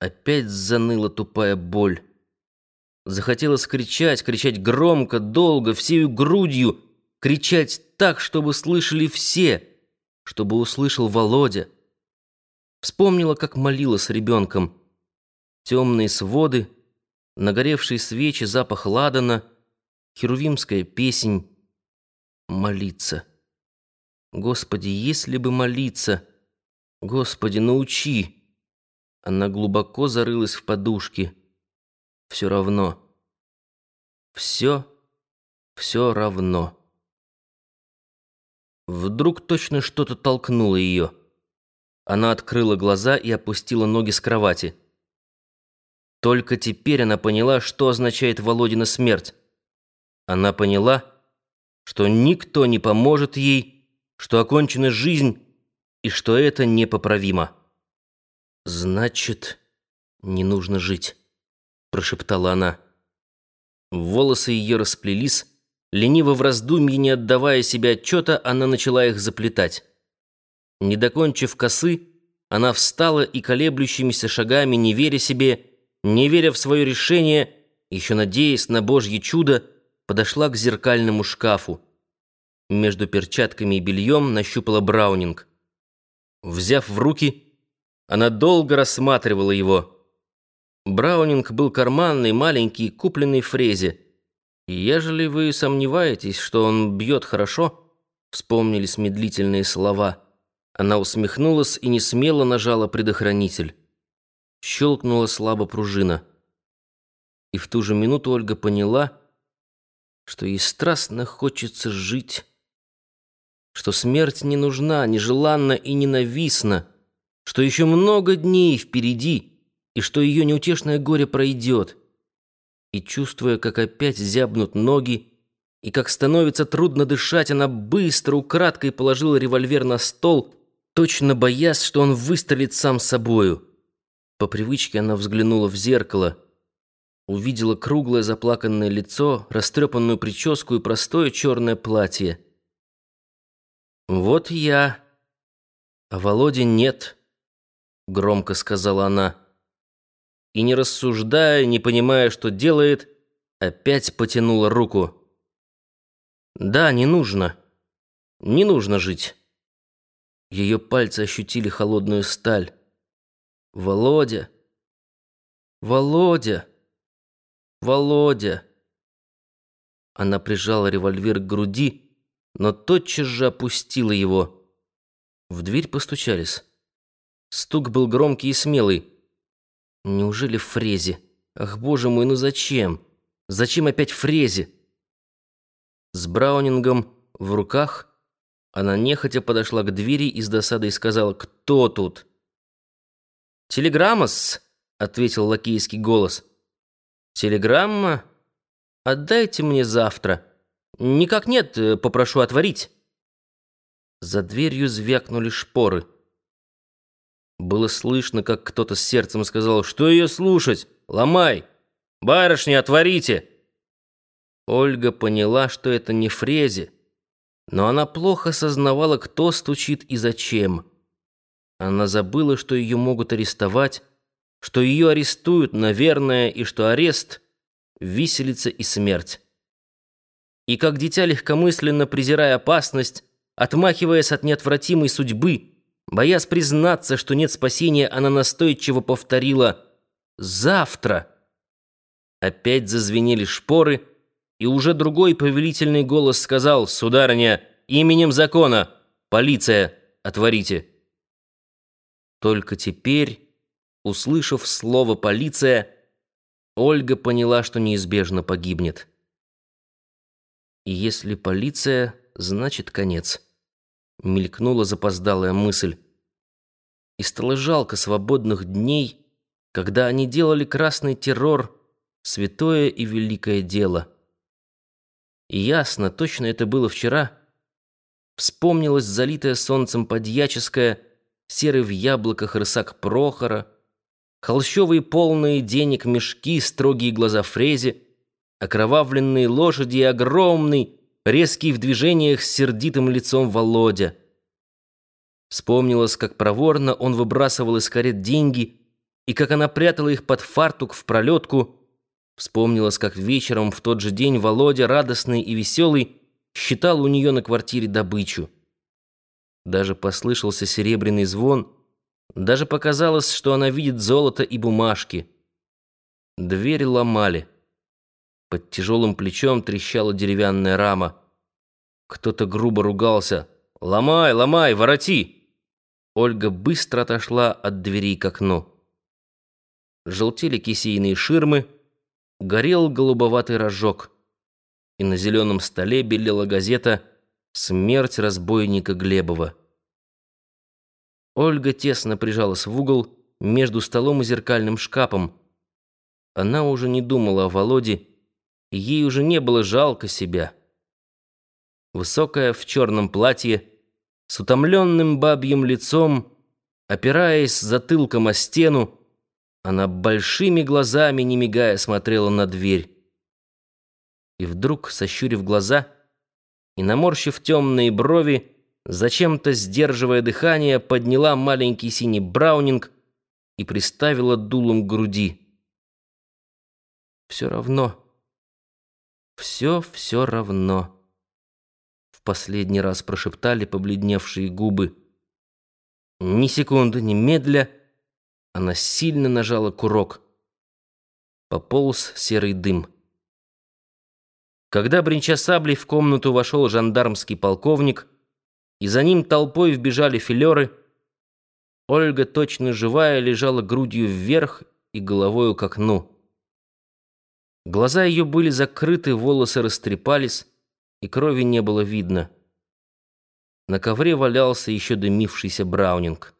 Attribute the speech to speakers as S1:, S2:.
S1: Опять заныла тупая боль. Захотелось кричать, кричать громко, долго, всею грудью, кричать так, чтобы слышали все, чтобы услышал Володя. Вспомнила, как молила с ребенком. Темные своды, нагоревшие свечи, запах ладана, херувимская песнь. Молиться. Господи, если бы молиться, Господи, научи. Она глубоко зарылась в подушки. Все равно. Все, все равно. Вдруг точно что-то толкнуло ее. Она открыла глаза и опустила ноги с кровати. Только теперь она поняла, что означает Володина смерть. Она поняла, что никто не поможет ей, что окончена жизнь и что это непоправимо. «Значит, не нужно жить», — прошептала она. Волосы ее расплелись, лениво в раздумье, не отдавая себе отчета, она начала их заплетать. Не докончив косы, она встала и колеблющимися шагами, не веря себе, не веря в свое решение, еще надеясь на Божье чудо, подошла к зеркальному шкафу. Между перчатками и бельем нащупала Браунинг. Взяв в руки, она долго рассматривала его. Браунинг был карманный, маленький, купленный Фрезе. И ежели вы сомневаетесь, что он бьет хорошо, вспомнились медлительные слова. Она усмехнулась и не смело нажала предохранитель. Щелкнула слабо пружина. И в ту же минуту Ольга поняла, что ей страстно хочется жить, что смерть не нужна, нежеланна и ненавистна, что еще много дней впереди, и что ее неутешное горе пройдет. И чувствуя, как опять зябнут ноги, и как становится трудно дышать, она быстро, украдкой положила револьвер на стол, точно боясь, что он выстрелит сам собою. По привычке она взглянула в зеркало, увидела круглое заплаканное лицо, растрепанную прическу и простое черное платье. «Вот я, а Володи нет», громко сказала она. И не рассуждая, не понимая, что делает, опять потянула руку. Да, не нужно. Не нужно жить. Ее пальцы ощутили холодную сталь. Володя. Володя. Володя. Она прижала револьвер к груди, но тотчас же опустила его. В дверь постучались. Стук был громкий и смелый. Неужели Фрезе? Ах, боже мой, ну зачем? Зачем опять Фрезе? С Браунингом в руках она нехотя подошла к двери и с досадой сказала «Кто тут?» «Телеграмма-с», — ответил лакейский голос. «Телеграмма? Отдайте мне завтра. Никак нет, э, попрошу отворить». За дверью звякнули шпоры. Было слышно, как кто-то с сердцем сказал, что ее слушать? Ломай! Барышня, отворите! Ольга поняла, что это не Фрезе, но она плохо сознавала, кто стучит и зачем. Она забыла, что ее могут арестовать, что ее арестуют, наверное, и что арест — виселица и смерть. И как дитя легкомысленно, презирая опасность, отмахиваясь от неотвратимой судьбы, Боясь признаться, что нет спасения, она настойчиво повторила «Завтра». Опять зазвенели шпоры, и уже другой повелительный голос сказал «Сударыня, именем закона, полиция, отворите». Только теперь, услышав слово «полиция», Ольга поняла, что неизбежно погибнет. И если полиция, значит конец мелькнула запоздалая мысль. И стало жалко свободных дней, когда они делали красный террор, святое и великое дело. И ясно, точно это было вчера. Вспомнилась залитая солнцем подьяческая, серый в яблоках рысак Прохора, холщовые полные денег мешки, строгие глаза Фрези, окровавленные лошади и огромный, резкий в движениях с сердитым лицом Володя. Вспомнилось, как проворно он выбрасывал из карет деньги и как она прятала их под фартук в пролетку. Вспомнилось, как вечером в тот же день Володя, радостный и веселый, считал у нее на квартире добычу. Даже послышался серебряный звон, даже показалось, что она видит золото и бумажки. Дверь ломали. Под тяжелым плечом трещала деревянная рама. Кто-то грубо ругался. «Ломай, ломай, вороти!» Ольга быстро отошла от двери к окну. Желтели кисейные ширмы, горел голубоватый рожок, и на зеленом столе белела газета «Смерть разбойника Глебова». Ольга тесно прижалась в угол между столом и зеркальным шкафом. Она уже не думала о Володе, и ей уже не было жалко себя. Высокая в черном платье, с утомленным бабьим лицом, опираясь затылком о стену, она большими глазами, не мигая, смотрела на дверь. И вдруг, сощурив глаза и наморщив темные брови, зачем-то, сдерживая дыхание, подняла маленький синий браунинг и приставила дулом к груди. «Все равно. Все, все равно» в последний раз прошептали побледневшие губы. Ни секунды, ни медля, она сильно нажала курок. Пополз серый дым. Когда, бренча саблей, в комнату вошел жандармский полковник, и за ним толпой вбежали филеры, Ольга, точно живая, лежала грудью вверх и головою к окну. Глаза ее были закрыты, волосы растрепались, и крови не было видно. На ковре валялся еще дымившийся браунинг.